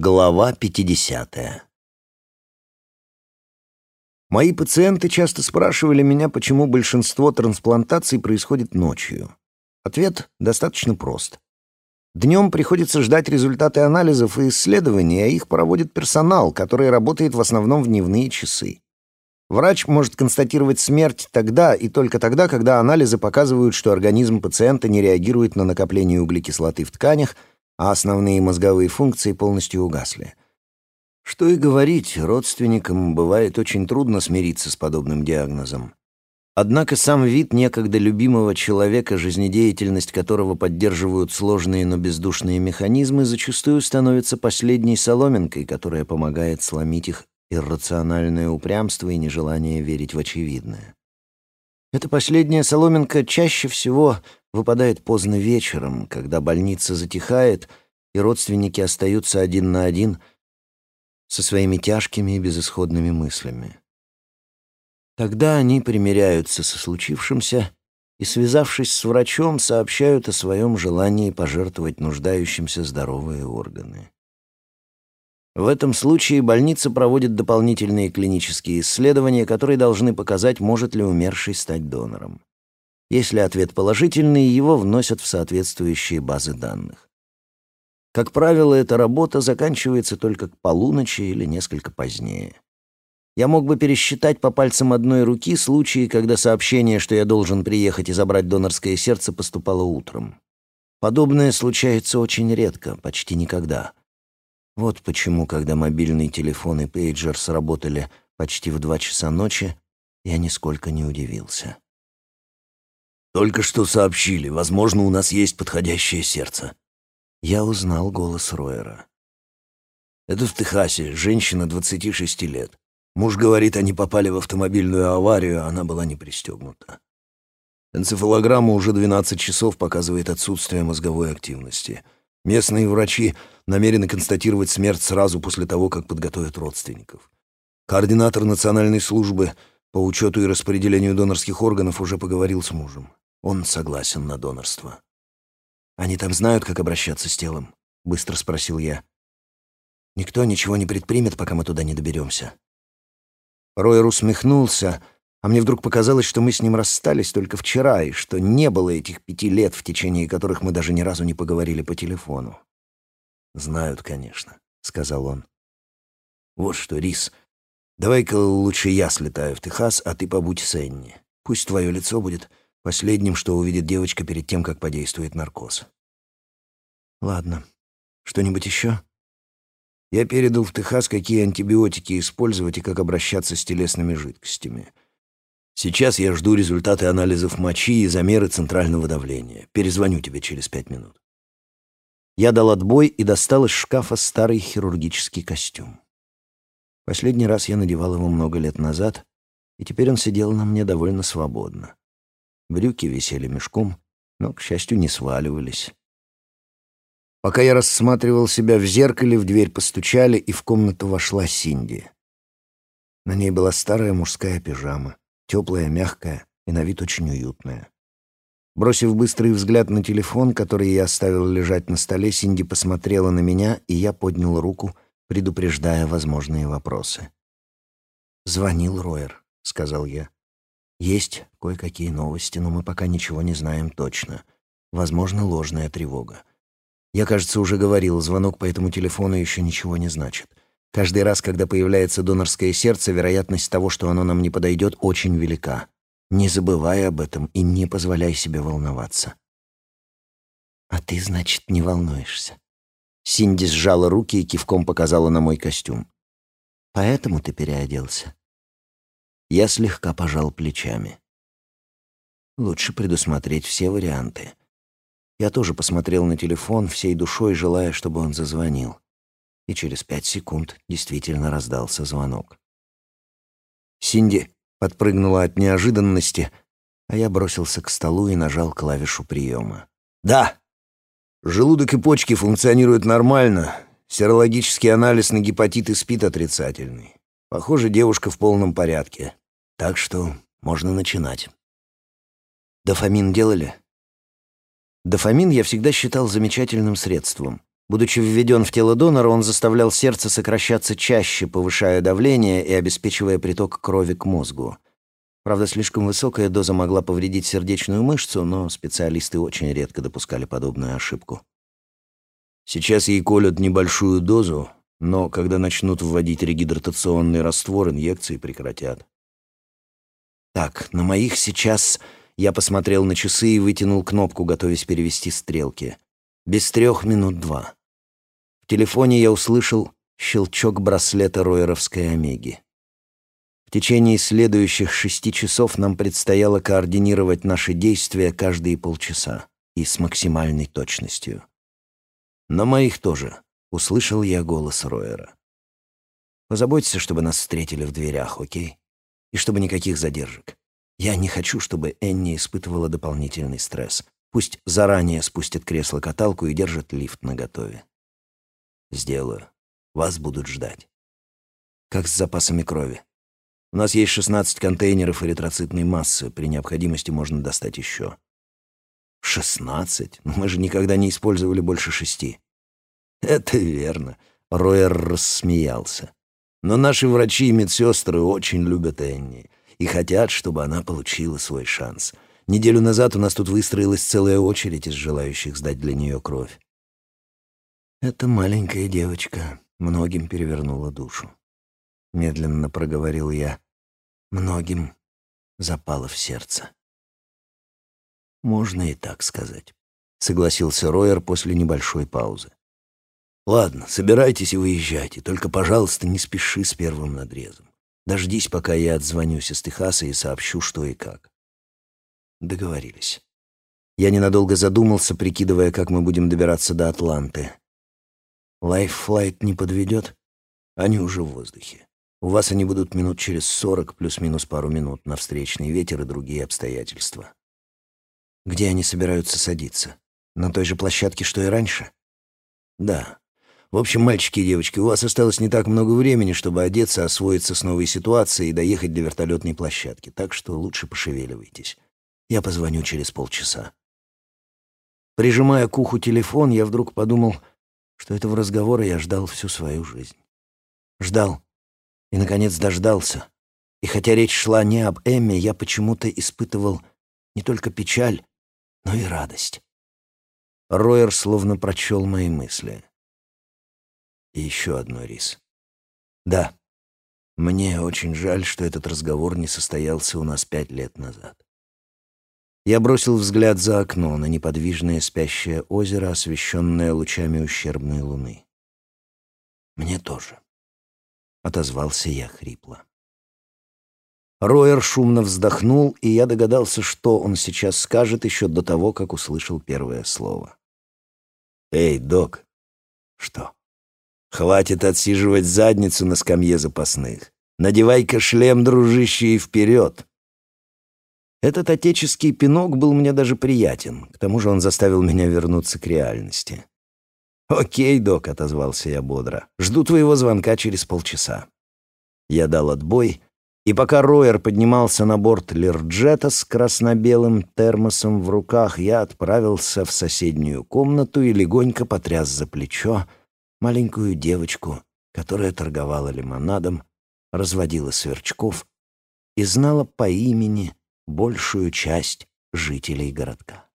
Глава 50. Мои пациенты часто спрашивали меня, почему большинство трансплантаций происходит ночью. Ответ достаточно прост. Днем приходится ждать результаты анализов и исследований, а их проводит персонал, который работает в основном в дневные часы. Врач может констатировать смерть тогда и только тогда, когда анализы показывают, что организм пациента не реагирует на накопление углекислоты в тканях, а основные мозговые функции полностью угасли. Что и говорить, родственникам бывает очень трудно смириться с подобным диагнозом. Однако сам вид некогда любимого человека, жизнедеятельность которого поддерживают сложные, но бездушные механизмы, зачастую становится последней соломинкой, которая помогает сломить их иррациональное упрямство и нежелание верить в очевидное. Эта последняя соломинка чаще всего выпадает поздно вечером, когда больница затихает, и родственники остаются один на один со своими тяжкими и безысходными мыслями. Тогда они примиряются со случившимся и, связавшись с врачом, сообщают о своем желании пожертвовать нуждающимся здоровые органы. В этом случае больница проводит дополнительные клинические исследования, которые должны показать, может ли умерший стать донором. Если ответ положительный, его вносят в соответствующие базы данных. Как правило, эта работа заканчивается только к полуночи или несколько позднее. Я мог бы пересчитать по пальцам одной руки случаи, когда сообщение, что я должен приехать и забрать донорское сердце, поступало утром. Подобное случается очень редко, почти никогда. Вот почему, когда мобильный телефон и пейджер сработали почти в два часа ночи, я нисколько не удивился. Только что сообщили, возможно, у нас есть подходящее сердце. Я узнал голос Ройера. Это в Техасе, женщина 26 лет. Муж говорит, они попали в автомобильную аварию, а она была не пристегнута. Энцефалограмма уже 12 часов показывает отсутствие мозговой активности. Местные врачи намерены констатировать смерть сразу после того, как подготовят родственников. Координатор национальной службы по учету и распределению донорских органов уже поговорил с мужем. Он согласен на донорство. «Они там знают, как обращаться с телом?» — быстро спросил я. «Никто ничего не предпримет, пока мы туда не доберемся». Ройер усмехнулся, а мне вдруг показалось, что мы с ним расстались только вчера, и что не было этих пяти лет, в течение которых мы даже ни разу не поговорили по телефону. «Знают, конечно», — сказал он. «Вот что, Рис, давай-ка лучше я слетаю в Техас, а ты побудь с Энни. Пусть твое лицо будет Последним, что увидит девочка перед тем, как подействует наркоз. Ладно. Что-нибудь еще? Я передал в Техас, какие антибиотики использовать и как обращаться с телесными жидкостями. Сейчас я жду результаты анализов мочи и замеры центрального давления. Перезвоню тебе через пять минут. Я дал отбой и достал из шкафа старый хирургический костюм. Последний раз я надевал его много лет назад, и теперь он сидел на мне довольно свободно. Брюки висели мешком, но, к счастью, не сваливались. Пока я рассматривал себя в зеркале, в дверь постучали, и в комнату вошла Синди. На ней была старая мужская пижама, теплая, мягкая и на вид очень уютная. Бросив быстрый взгляд на телефон, который я оставил лежать на столе, Синди посмотрела на меня, и я поднял руку, предупреждая возможные вопросы. «Звонил Роер», — сказал я. Есть кое-какие новости, но мы пока ничего не знаем точно. Возможно, ложная тревога. Я, кажется, уже говорил, звонок по этому телефону еще ничего не значит. Каждый раз, когда появляется донорское сердце, вероятность того, что оно нам не подойдет, очень велика. Не забывай об этом и не позволяй себе волноваться. А ты, значит, не волнуешься. Синди сжала руки и кивком показала на мой костюм. Поэтому ты переоделся. Я слегка пожал плечами. Лучше предусмотреть все варианты. Я тоже посмотрел на телефон, всей душой желая, чтобы он зазвонил. И через пять секунд действительно раздался звонок. Синди подпрыгнула от неожиданности, а я бросился к столу и нажал клавишу приема. «Да! Желудок и почки функционируют нормально. Серологический анализ на гепатит и СПИД отрицательный. Похоже, девушка в полном порядке. Так что можно начинать. Дофамин делали? Дофамин я всегда считал замечательным средством. Будучи введен в тело донора, он заставлял сердце сокращаться чаще, повышая давление и обеспечивая приток крови к мозгу. Правда, слишком высокая доза могла повредить сердечную мышцу, но специалисты очень редко допускали подобную ошибку. Сейчас ей колют небольшую дозу, но когда начнут вводить регидратационный раствор, инъекции прекратят. Так, на моих сейчас я посмотрел на часы и вытянул кнопку, готовясь перевести стрелки. Без трех минут два. Телефоне я услышал щелчок браслета Ройеровской Омеги. В течение следующих шести часов нам предстояло координировать наши действия каждые полчаса и с максимальной точностью. На моих тоже, — услышал я голос Ройера. «Позаботься, чтобы нас встретили в дверях, окей? И чтобы никаких задержек. Я не хочу, чтобы Энни испытывала дополнительный стресс. Пусть заранее спустят кресло-каталку и держат лифт наготове. Сделаю. Вас будут ждать. Как с запасами крови. У нас есть 16 контейнеров эритроцитной массы. При необходимости можно достать еще. 16? Мы же никогда не использовали больше шести. Это верно. Ройер рассмеялся. Но наши врачи и медсестры очень любят Энни и хотят, чтобы она получила свой шанс. Неделю назад у нас тут выстроилась целая очередь из желающих сдать для нее кровь. Эта маленькая девочка многим перевернула душу. Медленно проговорил я. Многим запала в сердце. Можно и так сказать, согласился Ройер после небольшой паузы. Ладно, собирайтесь и выезжайте, только, пожалуйста, не спеши с первым надрезом. Дождись, пока я отзвонюсь из Техаса и сообщу, что и как. Договорились. Я ненадолго задумался, прикидывая, как мы будем добираться до Атланты. Лайффлайт не подведет? Они уже в воздухе. У вас они будут минут через сорок, плюс-минус пару минут, на встречный ветер и другие обстоятельства. Где они собираются садиться? На той же площадке, что и раньше? Да. В общем, мальчики и девочки, у вас осталось не так много времени, чтобы одеться, освоиться с новой ситуацией и доехать до вертолетной площадки, так что лучше пошевеливайтесь. Я позвоню через полчаса. Прижимая к уху телефон, я вдруг подумал, что этого разговора я ждал всю свою жизнь. Ждал. И, наконец, дождался. И хотя речь шла не об Эмме, я почему-то испытывал не только печаль, но и радость. Ройер словно прочел мои мысли. И еще одно, Рис. Да, мне очень жаль, что этот разговор не состоялся у нас пять лет назад. Я бросил взгляд за окно на неподвижное спящее озеро, освещенное лучами ущербной луны. «Мне тоже», — отозвался я хрипло. Ройер шумно вздохнул, и я догадался, что он сейчас скажет еще до того, как услышал первое слово. «Эй, док!» «Что?» Хватит отсиживать задницу на скамье запасных. Надевай-ка шлем, дружище, и вперед. Этот отеческий пинок был мне даже приятен. К тому же он заставил меня вернуться к реальности. «Окей, док», — отозвался я бодро. «Жду твоего звонка через полчаса». Я дал отбой, и пока Ройер поднимался на борт Лерджета с красно-белым термосом в руках, я отправился в соседнюю комнату и легонько потряс за плечо, маленькую девочку, которая торговала лимонадом, разводила сверчков и знала по имени большую часть жителей городка.